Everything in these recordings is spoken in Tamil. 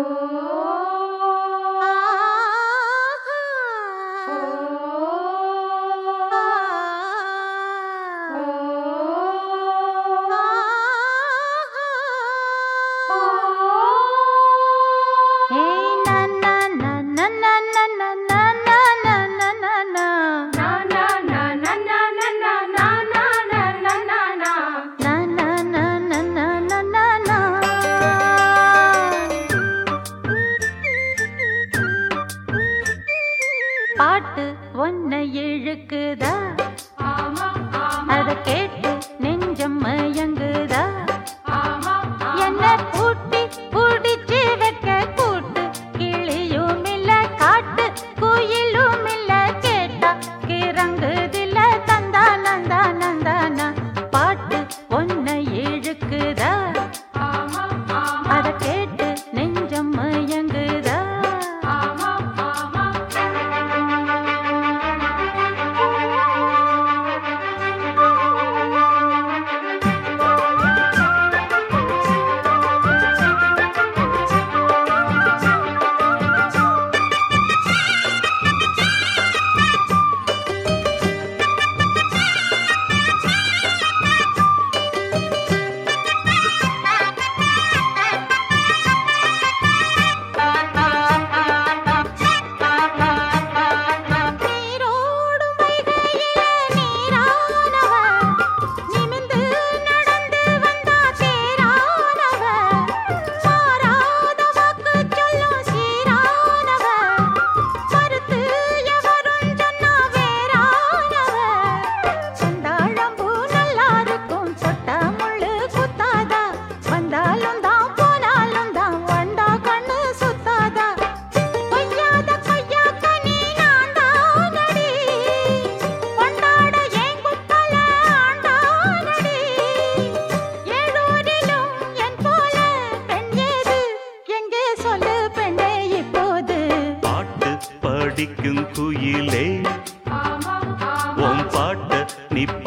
Oh. பாட்டு ஒன்ன இழுக்குதா? அத கேட்டு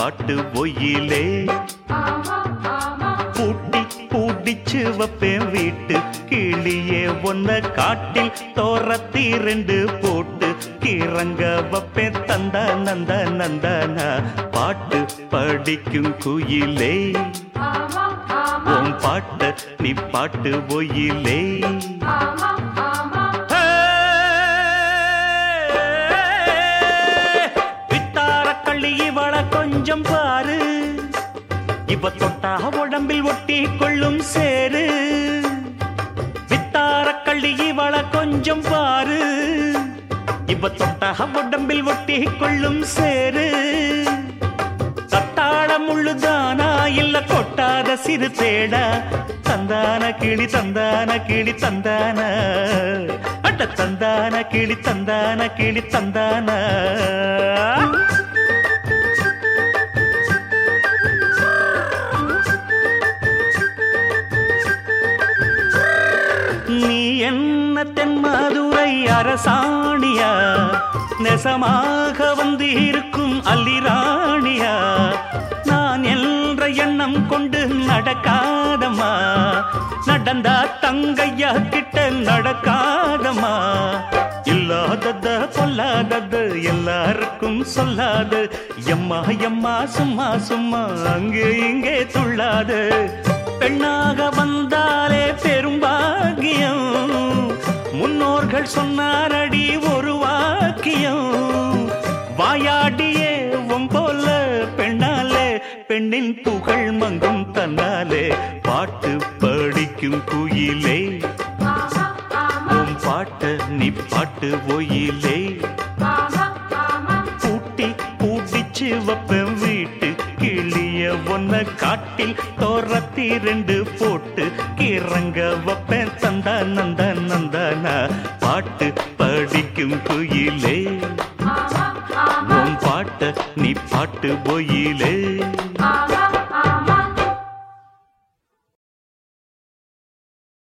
பாட்டு ஒயிலே பூட்டி பூட்டிச்சு வப்பேன் வீட்டு கிளியே ஒன்ன காட்டில் தோரத்தி ரெண்டு போட்டு கிறங்க வப்பேன் தந்த நந்த நந்தனா. பாட்டு படிக்கும் குயிலே. உன் பாட்ட நீ பாட்டு ஒயிலே கொஞ்சம் பாரு. இவ தொட்டா உடம்பில் ஒட்டி கொள்ளும் சேரு வித்தார கள்ளி இவள கொஞ்சம் பாரு. இவ தொட்டா உடம்பில் ஒட்டி கொள்ளும் சேரு தத்தாழ முள்ளுதானா இல்ல கொட்டாத சிறு தேடா. தந்தான கிளி தந்தான கிளி தந்தான. அட்ட தந்தான கிளி தந்தான கிளி தந்தான. சாணியா? நெசமாக வந்து இருக்கும் அல்லிராணியா? நான் என்ற எண்ணம் கொண்டு நடக்காதம்மா. நடந்தா தங்கையா கிட்ட நடக்காதம்மா. இல்லாதத பொல்லாதது எல்லாருக்கும் சொல்லாது. எம்மா எம்மா சும்மா சும்மா அங்கே இங்கே துள்ளாது. பெண்ணாக வந்தாலே பெரும்பாகியம் பெண்ணின் புகழ் மங்கும் தன்னாலே பாட்டு படிக்கும் குயிலே. உன் பாட்ட நீ பாட்டு ஒயிலே. பூட்டி பூட்டிச்சு வைப்பேன் வீட்டு கிளிய ஒன்ன காட்டில் தோரத்தி ரெண்டு போட்டு கிறங்க வப்பேன். தந்தா நந்தா நந்தானா பாட்டு படிக்கும் குயிலே. உன் பாட்ட நீ பாட்டு பொயிலே. ஆமா.